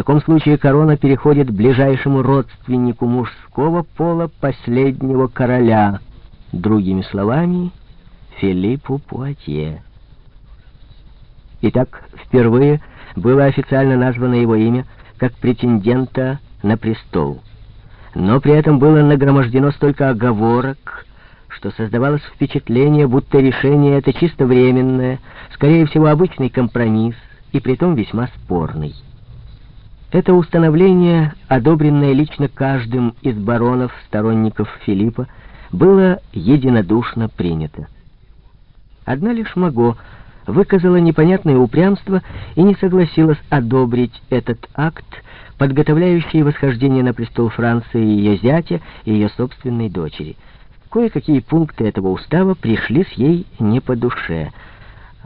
таком случае корона переходит ближайшему родственнику мужского пола последнего короля, другими словами, Филиппу Пуатье. Итак, впервые было официально названо его имя как претендента на престол. Но при этом было нагромождено столько оговорок, что создавалось впечатление, будто решение это чисто временное, скорее всего, обычный компромисс, и притом весьма спорный. Это установление, одобренное лично каждым из баронов, сторонников Филиппа, было единодушно принято. Одна лишь Маго выказала непонятное упрямство и не согласилась одобрить этот акт, подготовляющий восхождение на престол Франции ее зятя и ее собственной дочери. Кое-какие пункты этого устава пришли с ей не по душе —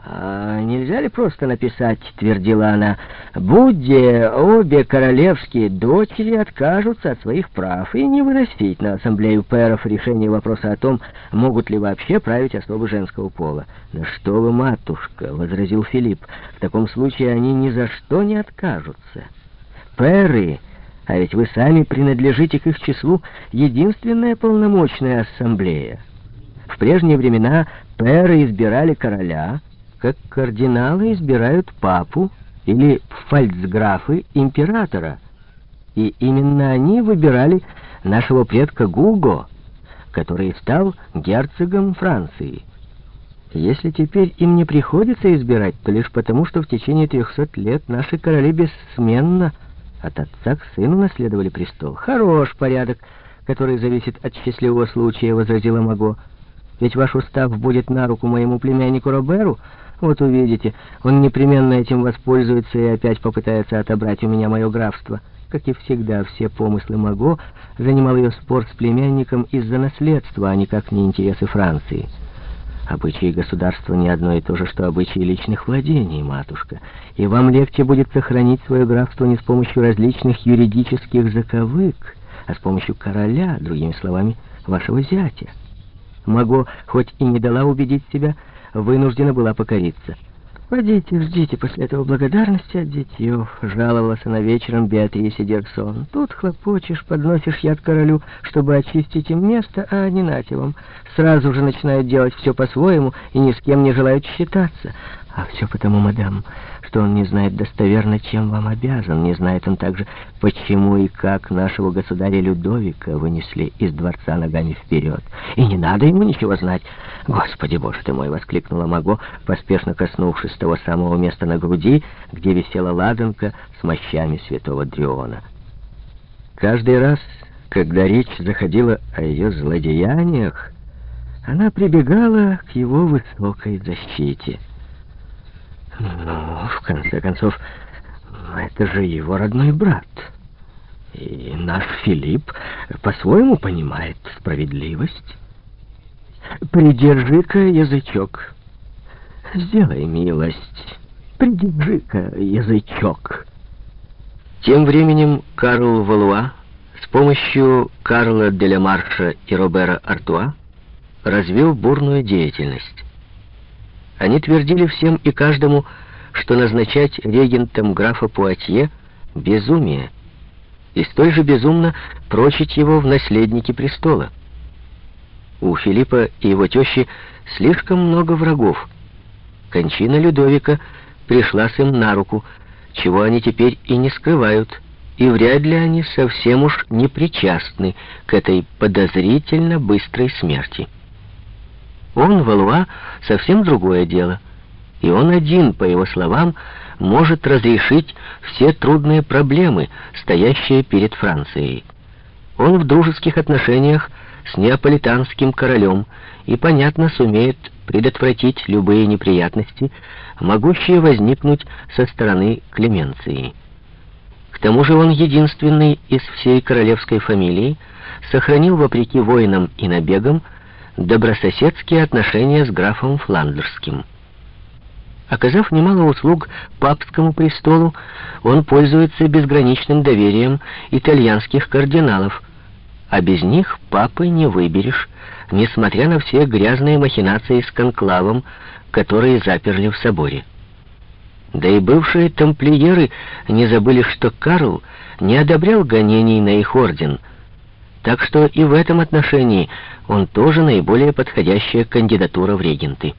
«А нельзя ли просто написать, — твердила она, — будьте обе королевские дочери откажутся от своих прав и не выносить на ассамблею пэров решение вопроса о том, могут ли вообще править особы женского пола? «Да что вы, матушка!» — возразил Филипп. «В таком случае они ни за что не откажутся. Пэры, а ведь вы сами принадлежите к их числу, единственная полномочная ассамблея. В прежние времена пэры избирали короля — как кардиналы избирают папу или фальцграфы императора. И именно они выбирали нашего предка Гуго, который стал герцогом Франции. Если теперь им не приходится избирать, то лишь потому, что в течение трехсот лет наши короли бессменно от отца к сыну наследовали престол. Хорош порядок, который зависит от счастливого случая, возразила Маго. Ведь ваш устав будет на руку моему племяннику Роберу, вот увидите, он непременно этим воспользуется и опять попытается отобрать у меня мое графство. Как и всегда, все помыслы Маго занимал ее спор с племянником из-за наследства, а никак не интересы Франции. Обычаи государства не одно и то же, что обычаи личных владений, матушка. И вам легче будет сохранить свое графство не с помощью различных юридических заковык, а с помощью короля, другими словами, вашего зятя. Маго хоть и не дала убедить себя, вынуждена была покориться. «Пойдите, ждите после этого благодарности от детьев», — жаловалась она вечером Беатрисе Дерсон. «Тут хлопочешь, подносишь яд королю, чтобы очистить им место, а они нате вам. Сразу же начинают делать все по-своему и ни с кем не желают считаться. А все потому, мадам, что он не знает достоверно, чем вам обязан. Не знает он также, почему и как нашего государя Людовика вынесли из дворца ногами вперед. И не надо ему ничего знать. «Господи, боже ты мой!» — воскликнула Маго, поспешно коснувшись того самого места на груди, где висела ладанка с мощами святого Дриона. Каждый раз, когда речь заходила о ее злодеяниях, она прибегала к его высокой защите — ну, в конце концов, это же его родной брат. И наш Филипп по-своему понимает справедливость. Придержи-ка язычок. Сделай милость. Придержи-ка язычок. Тем временем Карл Валуа с помощью Карла Делямарша и Робера Артуа развил бурную деятельность. Они твердили всем и каждому, что назначать регентом графа Пуатье — безумие, и столь же безумно прочить его в наследники престола. У Филиппа и его тещи слишком много врагов. Кончина Людовика пришла с им на руку, чего они теперь и не скрывают, и вряд ли они совсем уж не причастны к этой подозрительно быстрой смерти. Он, Валуа, совсем другое дело. И он один, по его словам, может разрешить все трудные проблемы, стоящие перед Францией. Он в дружеских отношениях с неаполитанским королем и, понятно, сумеет предотвратить любые неприятности, могущие возникнуть со стороны Клеменции. К тому же он единственный из всей королевской фамилии сохранил, вопреки войнам и набегам, добрососедские отношения с графом Фландерским. Оказав немало услуг папскому престолу, он пользуется безграничным доверием итальянских кардиналов, а без них папы не выберешь, несмотря на все грязные махинации с конклавом, которые заперли в соборе. Да и бывшие тамплиеры не забыли, что Карл не одобрял гонений на их орден, так что и в этом отношении он тоже наиболее подходящая кандидатура в регенты.